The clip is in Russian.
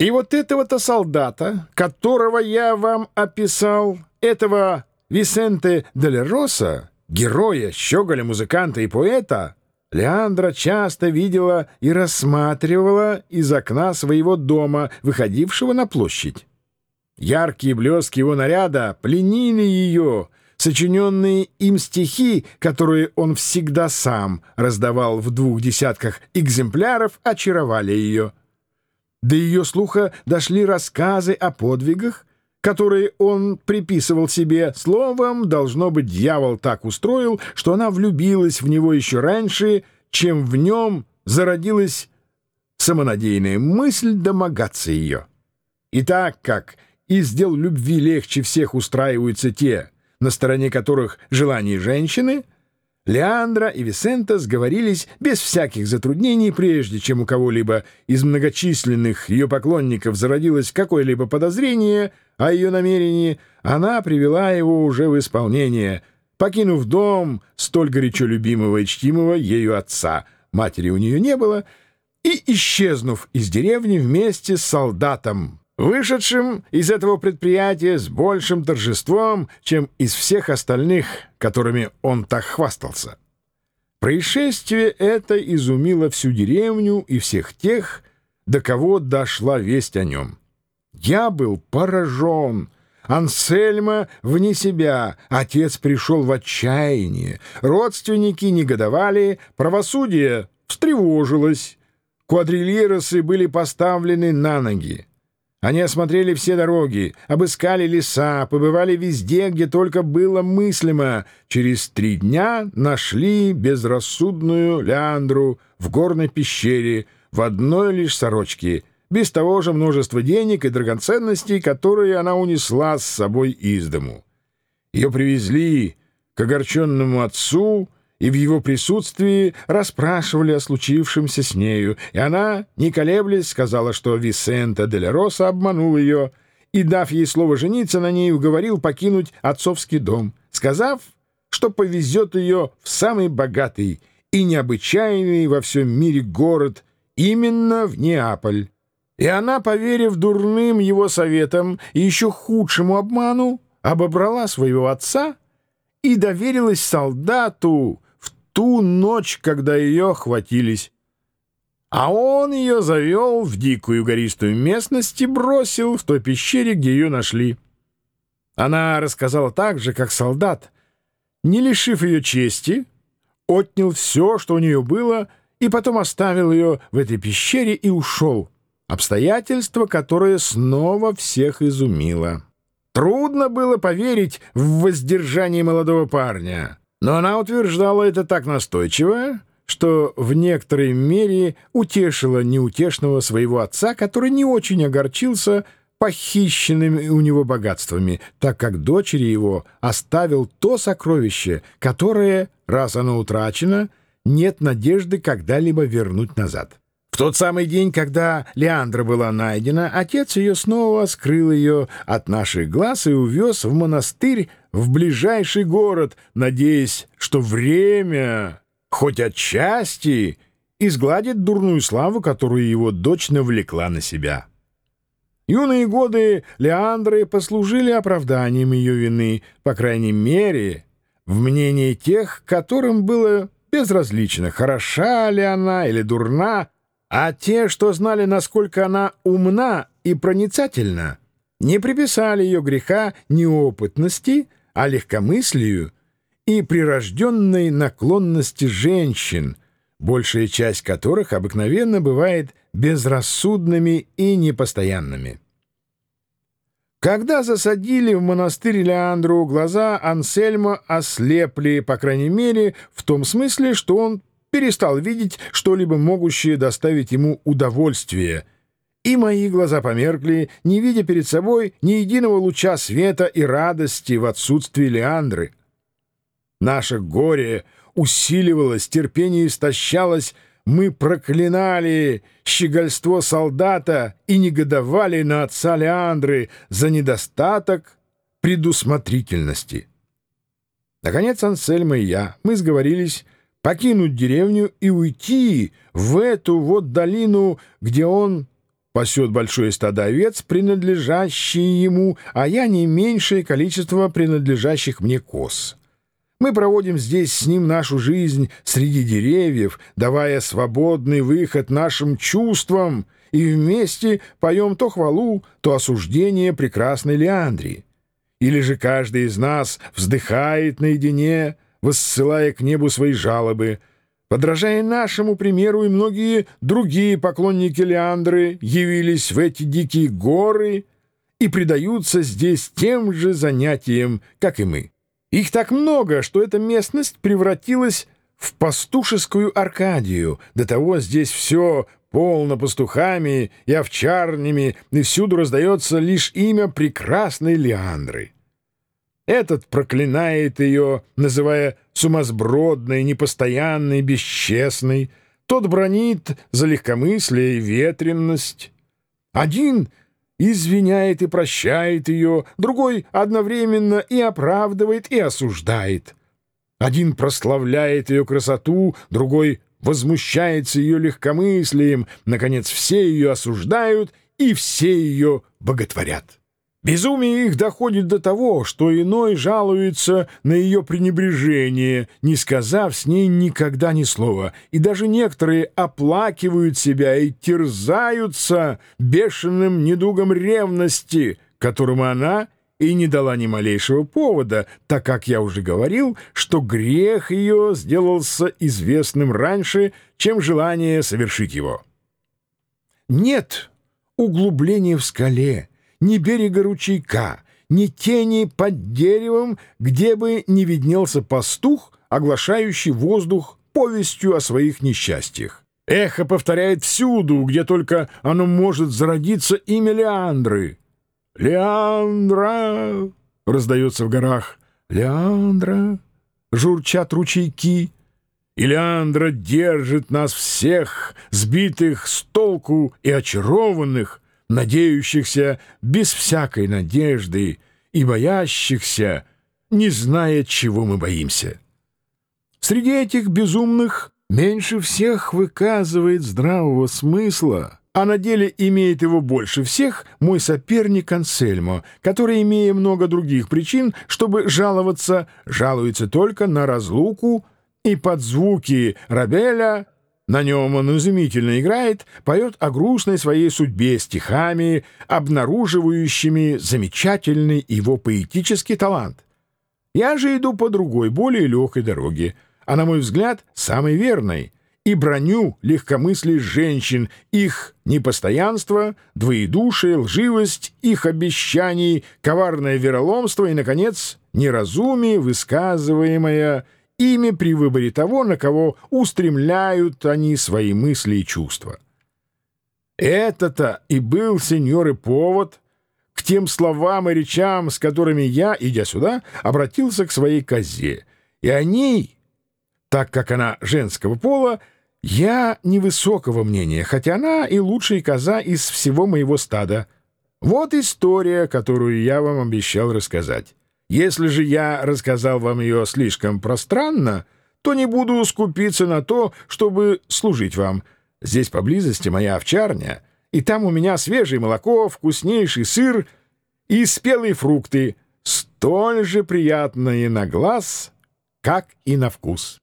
И вот этого-то солдата, которого я вам описал, этого Висенте Дель Роса, героя, щеголя, музыканта и поэта, Леандра часто видела и рассматривала из окна своего дома, выходившего на площадь. Яркие блески его наряда пленили ее, сочиненные им стихи, которые он всегда сам раздавал в двух десятках экземпляров, очаровали ее. До ее слуха дошли рассказы о подвигах, которые он приписывал себе. Словом, должно быть, дьявол так устроил, что она влюбилась в него еще раньше, чем в нем зародилась самонадеянная мысль домогаться ее. И так как из дел любви легче всех устраиваются те, на стороне которых желание женщины — Леандра и Висента сговорились без всяких затруднений, прежде чем у кого-либо из многочисленных ее поклонников зародилось какое-либо подозрение о ее намерении, она привела его уже в исполнение, покинув дом столь горячо любимого и чтимого ею отца, матери у нее не было, и исчезнув из деревни вместе с солдатом, вышедшим из этого предприятия с большим торжеством, чем из всех остальных, которыми он так хвастался. Происшествие это изумило всю деревню и всех тех, до кого дошла весть о нем. Я был поражен. Ансельма вне себя, отец пришел в отчаяние, родственники негодовали, правосудие встревожилось, квадрильеросы были поставлены на ноги. Они осмотрели все дороги, обыскали леса, побывали везде, где только было мыслимо. Через три дня нашли безрассудную Леандру в горной пещере в одной лишь сорочке, без того же множества денег и драгоценностей, которые она унесла с собой из дому. Ее привезли к огорченному отцу — и в его присутствии расспрашивали о случившемся с нею, и она, не колеблясь, сказала, что Висента дель Роса обманул ее и, дав ей слово жениться на ней, уговорил покинуть отцовский дом, сказав, что повезет ее в самый богатый и необычайный во всем мире город, именно в Неаполь. И она, поверив дурным его советам и еще худшему обману, обобрала своего отца и доверилась солдату, ту ночь, когда ее хватились. А он ее завел в дикую гористую местность и бросил в той пещере, где ее нашли. Она рассказала так же, как солдат, не лишив ее чести, отнял все, что у нее было, и потом оставил ее в этой пещере и ушел. Обстоятельство, которое снова всех изумило. Трудно было поверить в воздержание молодого парня. Но она утверждала это так настойчиво, что в некоторой мере утешила неутешного своего отца, который не очень огорчился похищенными у него богатствами, так как дочери его оставил то сокровище, которое, раз оно утрачено, нет надежды когда-либо вернуть назад. Тот самый день, когда Леандра была найдена, отец ее снова скрыл ее от наших глаз и увез в монастырь в ближайший город, надеясь, что время, хоть отчасти, изгладит дурную славу, которую его дочь навлекла на себя. Юные годы Леандры послужили оправданием ее вины, по крайней мере, в мнении тех, которым было безразлично, хороша ли она или дурна, а те, что знали, насколько она умна и проницательна, не приписали ее греха неопытности, а легкомыслию и прирожденной наклонности женщин, большая часть которых обыкновенно бывает безрассудными и непостоянными. Когда засадили в монастырь Леандру, глаза Ансельма ослепли, по крайней мере, в том смысле, что он перестал видеть что-либо могущее доставить ему удовольствие — и мои глаза померкли, не видя перед собой ни единого луча света и радости в отсутствии Леандры. Наше горе усиливалось, терпение истощалось, мы проклинали щегольство солдата и негодовали на отца Леандры за недостаток предусмотрительности. Наконец Ансельма и я, мы сговорились покинуть деревню и уйти в эту вот долину, где он пасет большое стадо овец, принадлежащие ему, а я не меньшее количество принадлежащих мне коз. Мы проводим здесь с ним нашу жизнь среди деревьев, давая свободный выход нашим чувствам, и вместе поем то хвалу, то осуждение прекрасной Леандрии. Или же каждый из нас вздыхает наедине, воссылая к небу свои жалобы. Подражая нашему примеру, и многие другие поклонники Леандры явились в эти дикие горы и предаются здесь тем же занятиям, как и мы. Их так много, что эта местность превратилась в пастушескую Аркадию. До того здесь все полно пастухами и овчарнями, и всюду раздается лишь имя прекрасной Леандры. Этот проклинает ее, называя сумасбродной, непостоянной, бесчестной. Тот бронит за легкомыслие и ветренность. Один извиняет и прощает ее, другой одновременно и оправдывает, и осуждает. Один прославляет ее красоту, другой возмущается ее легкомыслием, наконец все ее осуждают и все ее боготворят. Безумие их доходит до того, что иной жалуется на ее пренебрежение, не сказав с ней никогда ни слова, и даже некоторые оплакивают себя и терзаются бешеным недугом ревности, которому она и не дала ни малейшего повода, так как я уже говорил, что грех ее сделался известным раньше, чем желание совершить его. Нет углубления в скале, ни берега ручейка, ни тени под деревом, где бы не виднелся пастух, оглашающий воздух повестью о своих несчастьях. Эхо повторяет всюду, где только оно может зародиться имя Леандры. «Леандра!» — раздается в горах. «Леандра!» — журчат ручейки. И Леандра держит нас всех, сбитых с толку и очарованных, надеющихся без всякой надежды и боящихся, не зная, чего мы боимся. Среди этих безумных меньше всех выказывает здравого смысла, а на деле имеет его больше всех мой соперник Ансельмо, который, имея много других причин, чтобы жаловаться, жалуется только на разлуку и под звуки Рабеля на нем он изумительно играет, поет о грустной своей судьбе стихами, обнаруживающими замечательный его поэтический талант. Я же иду по другой, более легкой дороге, а, на мой взгляд, самой верной, и броню легкомыслие женщин, их непостоянство, двоедушие, лживость, их обещаний, коварное вероломство и, наконец, неразумие, высказываемое ими при выборе того, на кого устремляют они свои мысли и чувства. Это-то и был, сеньоры, повод к тем словам и речам, с которыми я, идя сюда, обратился к своей козе. И о ней, так как она женского пола, я невысокого мнения, хотя она и лучшая коза из всего моего стада. Вот история, которую я вам обещал рассказать. Если же я рассказал вам ее слишком пространно, то не буду скупиться на то, чтобы служить вам. Здесь поблизости моя овчарня, и там у меня свежее молоко, вкуснейший сыр и спелые фрукты, столь же приятные на глаз, как и на вкус».